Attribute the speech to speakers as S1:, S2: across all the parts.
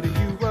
S1: but you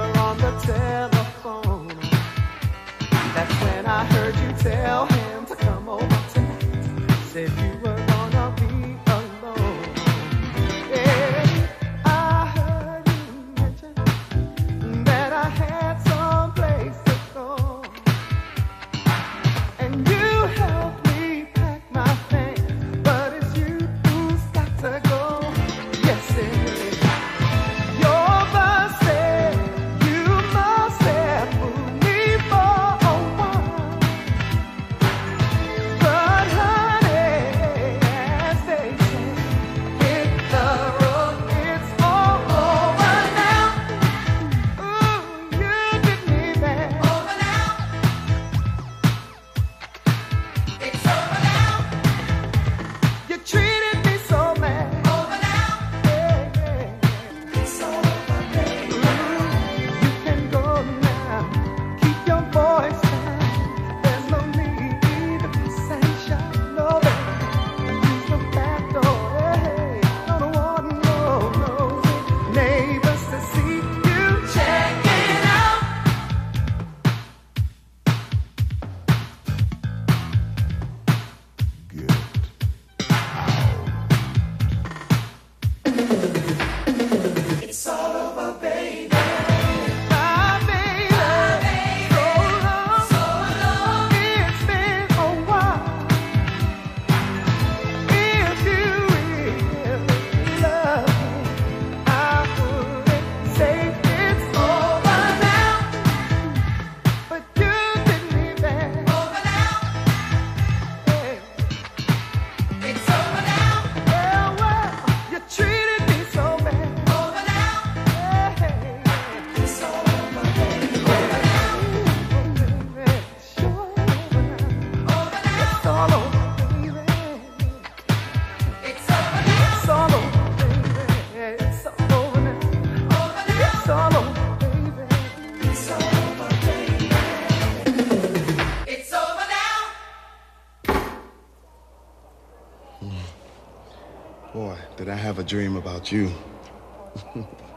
S1: Boy, did I have a dream about you.